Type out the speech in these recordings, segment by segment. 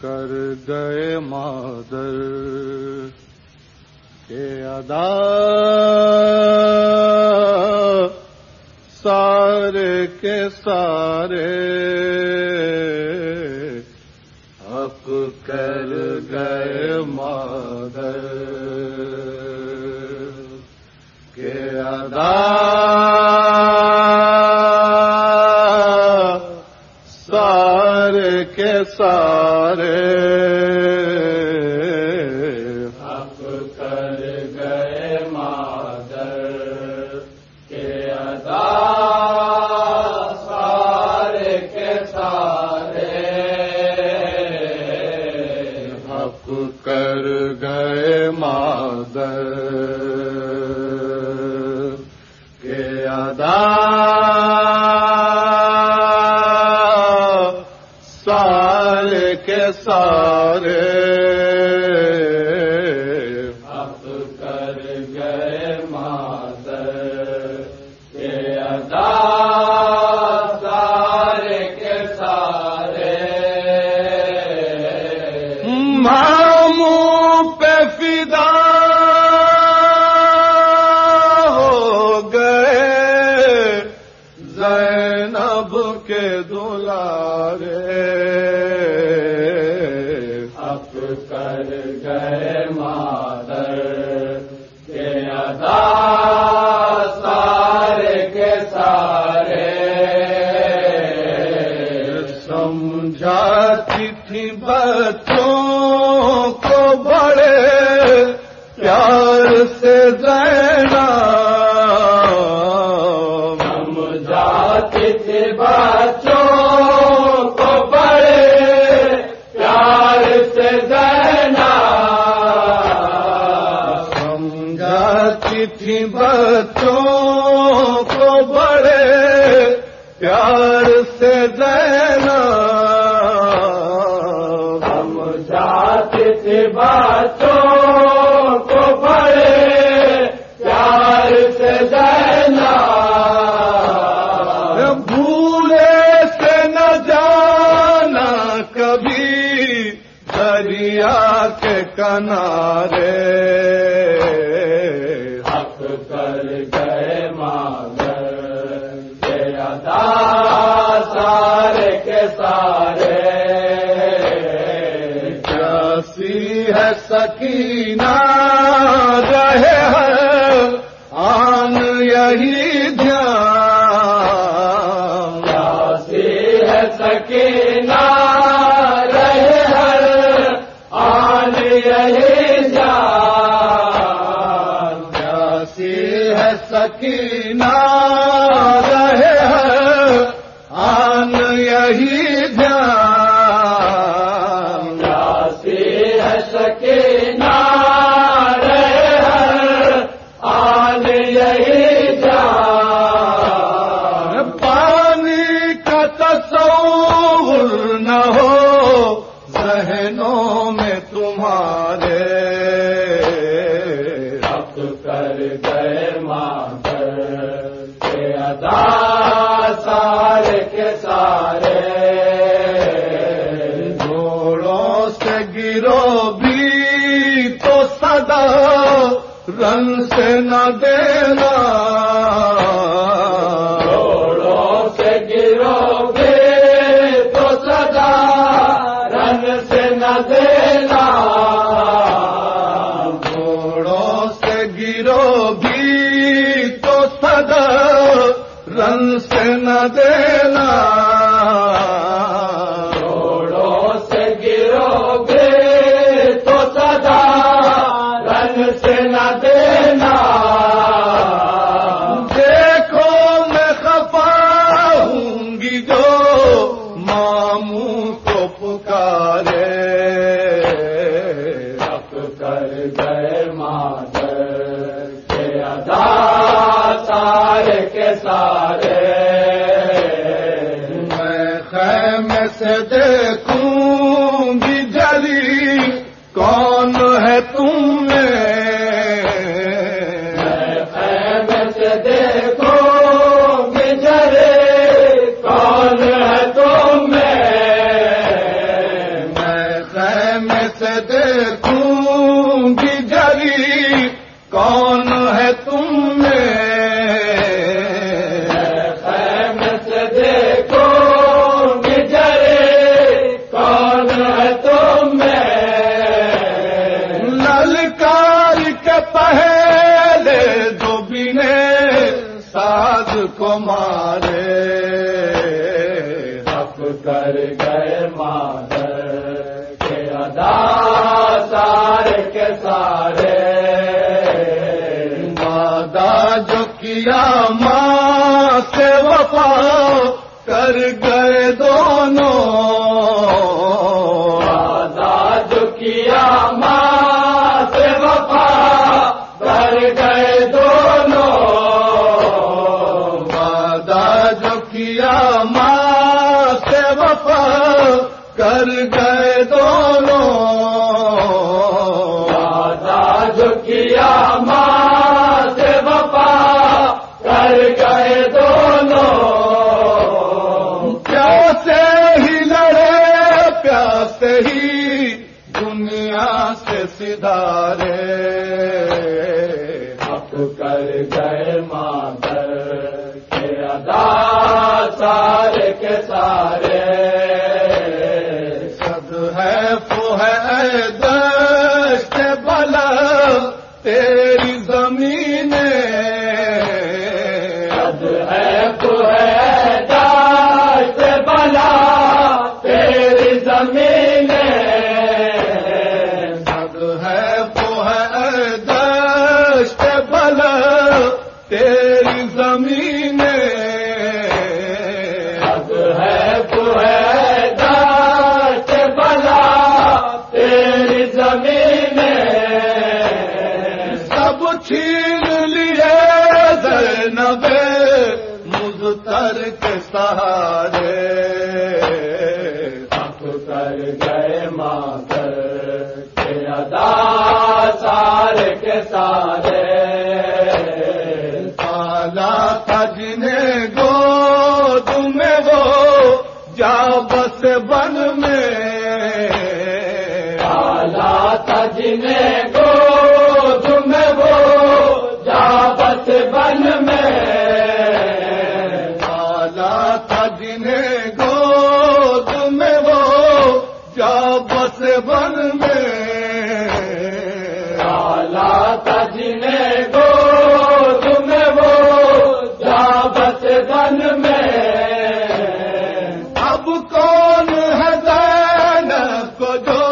کر گئے مادر کے ادا سارے کے سارے حق کر گئے مادر سارے حق کر گئے مادر کے ادا سارے کے سارے۔ حق کر گئے مادر سارے بچوں کو بڑے پیار سے تھی بچوں کو بڑے پیار سے دینا سمجھاتی تھی بچوں کو بڑے پیار سے دینا بھولے سے نہ جانا کبھی دریا کے کنارے۔ سارے۔ جیسی ہے سکینہ رہے ہے آن یہی دھیان۔ ہے سکینہ رہے آن یہی جان جیسی ہے سکینہ رہے ہے آن یہی پانی کا تصور نہ ہو ذہنوں میں تمہارے۔ رب کر گئے ماں۔ رن سے نہ دینا۔ سے گرو گے تو سدا رن سے نہ دینا۔ جوڑوں سے گرو بھی تو صدا۔ رن سے نہ دینا۔ کے سارے۔ میں خیمے سے جو کیا ماں سے وفا کر گئے دونوں۔ وعدہ جو کیا ماں سے وفا کر گئے دونوں۔ وعدہ جو کیا ماں سے وفا کر گئے دونوں۔ سے ہی دنیا سے سدھارے۔ حق کر گئے مادر کے ادا سارے کے سارے۔ کر گئے مادر کے ادا سارے کے سارے۔ پالا تھا جنہیں گود میں وہ جا بس بن میں۔ کالا تھا جنہیں گود بس بن میں کالا تھا جنہیں گود میں وہ جا بس بن میں اب کون ہے زینب کو جو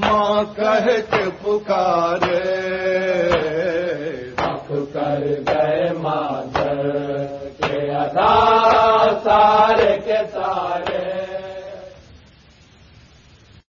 ماں کہہ کے پکارے؟